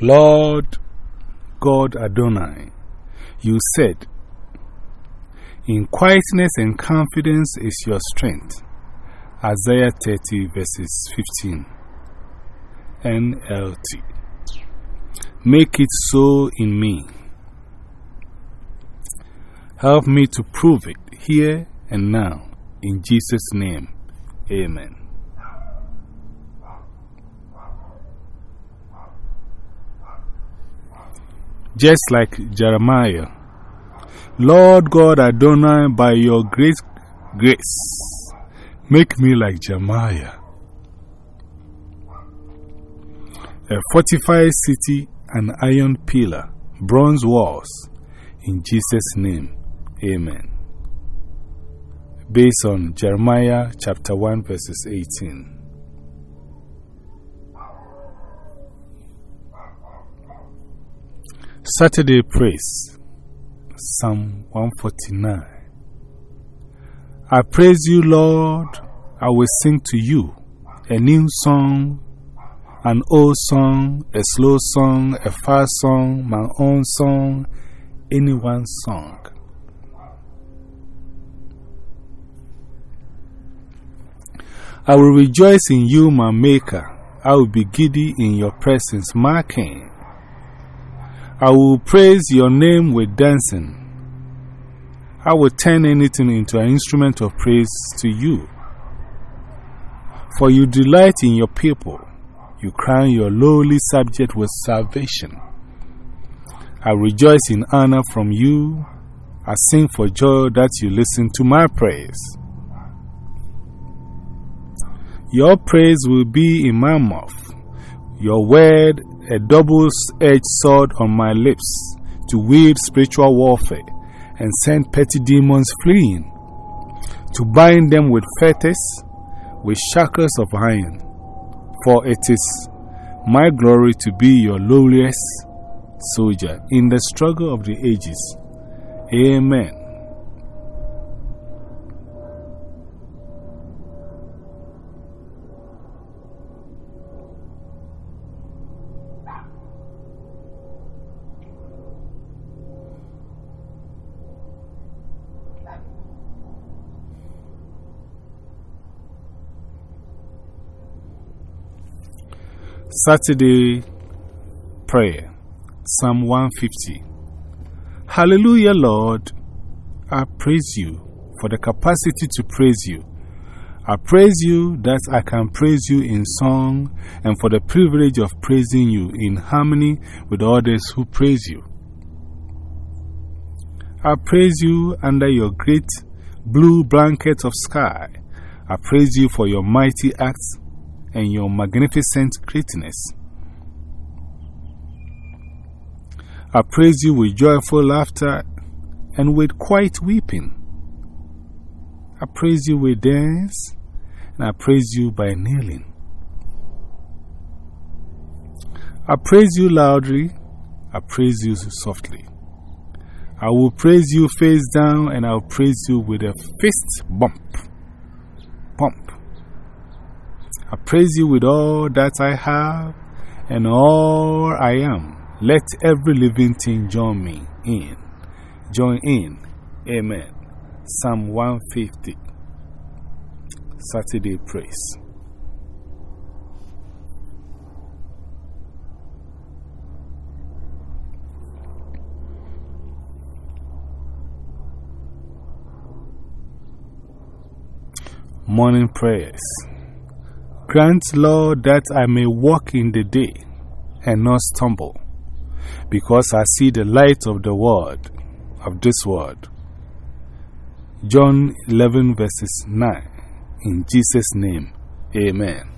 Lord God Adonai, you said, In quietness and confidence is your strength. Isaiah 30 verses 15. NLT. Make it so in me. Help me to prove it here and now. In Jesus' name, Amen. Just like Jeremiah, Lord God Adonai, by your great grace, make me like Jeremiah. A fortified city, an iron pillar, bronze walls. In Jesus' name, Amen. Based on Jeremiah chapter 1, verses 18. Saturday Praise, Psalm 149. I praise you, Lord. I will sing to you a new song, an old song, a slow song, a fast song, my own song, anyone's song. I will rejoice in you, my Maker. I will be giddy in your presence, my King. I will praise your name with dancing. I will turn anything into an instrument of praise to you. For you delight in your people, you crown your lowly subject with salvation. I rejoice in honor from you. I sing for joy that you listen to my praise. Your praise will be in my mouth, your word a double edged sword on my lips to wield spiritual warfare and send petty demons fleeing, to bind them with fetters, with shackles of iron. For it is my glory to be your lowliest soldier in the struggle of the ages. Amen. Saturday Prayer Psalm 150 Hallelujah, Lord. I praise you for the capacity to praise you. I praise you that I can praise you in song and for the privilege of praising you in harmony with others who praise you. I praise you under your great blue blanket of sky. I praise you for your mighty acts and your magnificent greatness. I praise you with joyful laughter and with quiet weeping. I praise you with dance and I praise you by kneeling. I praise you loudly, I praise you softly. I will praise you face down and I'll praise you with a fist bump. Bump. I praise you with all that I have and all I am. Let every living thing join me in. Join in. Amen. Psalm 150. Saturday Praise. Morning Prayers. Grant, Lord, that I may walk in the day and not stumble, because I see the light of the word, of this word. John 11, verses 9. In Jesus' name, Amen.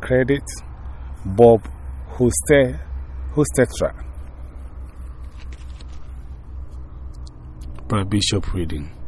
Credit Bob Hostetler. Bishop reading.